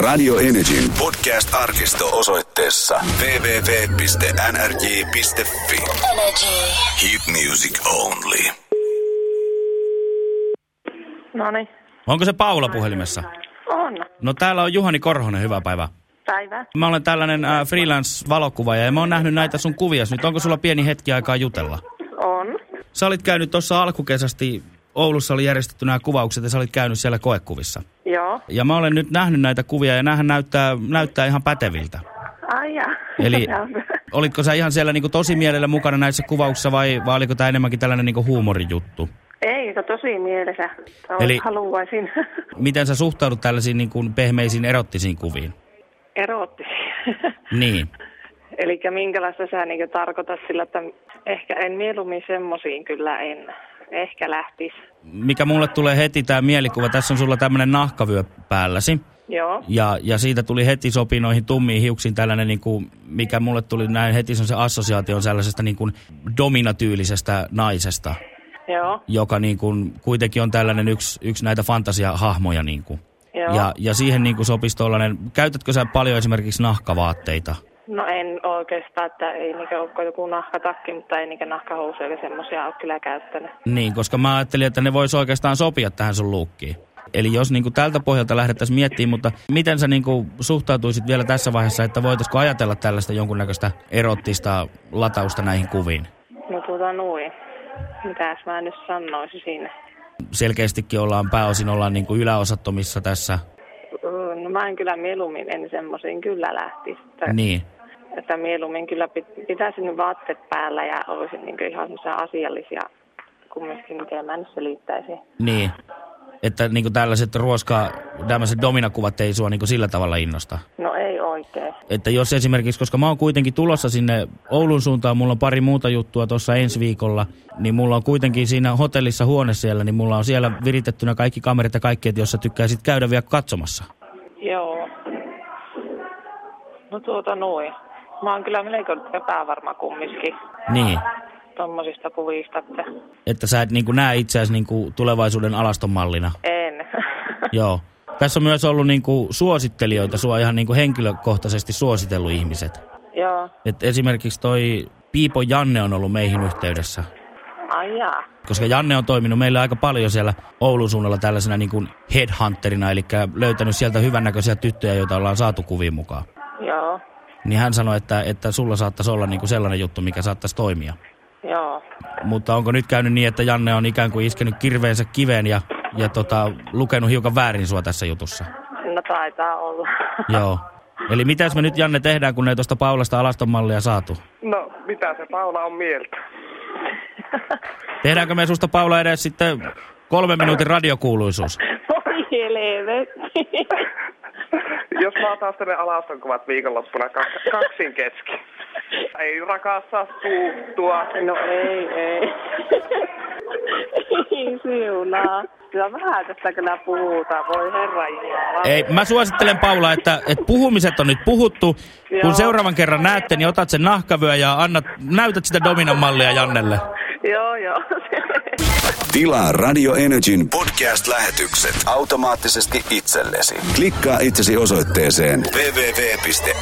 Radio Energyn podcast-arkisto osoitteessa www.nrj.fi. Energy. Hit music only. No niin, Onko se Paula puhelimessa? on. No täällä on Juhani Korhonen, hyvää päivää. Päivä. Mä olen tällainen äh, freelance-valokuvaaja ja mä oon nähnyt näitä sun kuvia. Nyt onko sulla pieni hetki aikaa jutella? On. Sä olit käynyt tuossa alkukesästi, Oulussa oli järjestetty nämä kuvaukset ja sä olit käynyt siellä koekuvissa. Joo. Ja mä olen nyt nähnyt näitä kuvia ja näähän näyttää, näyttää ihan päteviltä. Ai jaa. Eli olitko sä ihan siellä niinku tosi mielellä mukana näissä kuvauksissa vai, vai oliko tämä enemmänkin tällainen niinku huumorijuttu? Ei, se tosi mielessä. Eli-. Haluaisin Miten sä suhtaudut tällaisiin niinku pehmeisiin erottisiin kuviin? erottisia. Niin. Eli minkälaista sä niin tarkoitat sillä, että ehkä en mieluummin semmosiin kyllä en. Ehkä lähtis. Mikä mulle tulee heti tämä mielikuva, tässä on sulla tämmöinen nahkavyö päälläsi. Joo. Ja, ja siitä tuli heti sopi noihin tummiin hiuksiin tällainen, niin kuin, mikä mulle tuli näin heti se assosiaation sellaisesta niin kuin dominatyylisestä naisesta, Joo. joka niin kuin, kuitenkin on tällainen yksi, yksi näitä fantasiahahmoja. Niin kuin. Joo. Ja, ja siihen niin kuin sopisi tollainen, käytätkö sä paljon esimerkiksi nahkavaatteita? No en oikeastaan, että ei niinkö ole joku nahkatakki, mutta ei niinkö nahkahousuja eikä semmoisia ole kyllä käyttänyt. Niin, koska mä ajattelin, että ne vois oikeastaan sopia tähän sun luukkiin. Eli jos niin kuin tältä pohjalta lähdettäisiin miettimään, mutta miten sä niin kuin suhtautuisit vielä tässä vaiheessa, että voitaisiko ajatella tällaista jonkunnäköistä erottista latausta näihin kuviin? No tuota noin. Mitäs mä nyt sanoisin siinä? Selkeästikin ollaan pääosin ollaan niin kuin yläosattomissa tässä. Öö, No mä en kyllä mieluummin en semmosiin kyllä lähtisi. Niin. Että mieluummin kyllä pit- pitäisin vaatteet päällä ja olisin niin ihan semmoisia asiallisia kumminkin, miten mä nyt selittäisin. Niin. Että niin kuin tällaiset ruoska, tämmöiset dominakuvat ei sua niin kuin sillä tavalla innosta. No ei oikein. Että jos esimerkiksi, koska mä oon kuitenkin tulossa sinne Oulun suuntaan, mulla on pari muuta juttua tuossa ensi viikolla, niin mulla on kuitenkin siinä hotellissa huone siellä, niin mulla on siellä viritettynä kaikki kamerat ja kaikki, että jos sä tykkäisit käydä vielä katsomassa. Joo. No tuota noin. Mä oon kyllä melko epävarma kumminkin Niin. tommosista kuvista, että Että sä et niin kuin näe itseäsi niin kuin tulevaisuuden alastomallina. en. Joo. Tässä on myös ollut niin kuin suosittelijoita, sua ihan niin kuin henkilökohtaisesti suositellut ihmiset. Joo. Et esimerkiksi toi Piipo Janne on ollut meihin yhteydessä. Ai jaa. Koska Janne on toiminut meillä aika paljon siellä Oulun suunnalla tällaisena niin kuin headhunterina, eli löytänyt sieltä hyvännäköisiä tyttöjä, joita ollaan saatu kuviin mukaan. Joo. Niin hän sanoi, että, että sulla saattaisi olla niin kuin sellainen juttu, mikä saattaisi toimia. Joo. Mutta onko nyt käynyt niin, että Janne on ikään kuin iskenyt kirveensä kiveen ja, ja tota, lukenut hiukan väärin sua tässä jutussa? No taitaa olla. Joo. Eli mitäs me nyt Janne tehdään, kun ei tuosta Paulasta alastonmallia saatu? No, mitä se Paula on mieltä? Tehdäänkö me susta Paula edes sitten kolmen minuutin radiokuuluisuus? Oi helvetti. Mä otan tänne alaston kuvat viikonloppuna kak- kaksin kesken. Ei rakas saa puuttua. No ei, ei. ei siunaa. Kyllä vähän tästä kyllä puhutaan, voi herra Jumala. Ei, mä suosittelen Paula, että, että puhumiset on nyt puhuttu. Kun Joo. seuraavan kerran näette, niin otat sen nahkavyö ja annat, näytät sitä Dominan mallia Jannelle. Joo, joo. Tilaa Radio Energyn podcast-lähetykset automaattisesti itsellesi. Klikkaa itsesi osoitteeseen www.nrj.fi.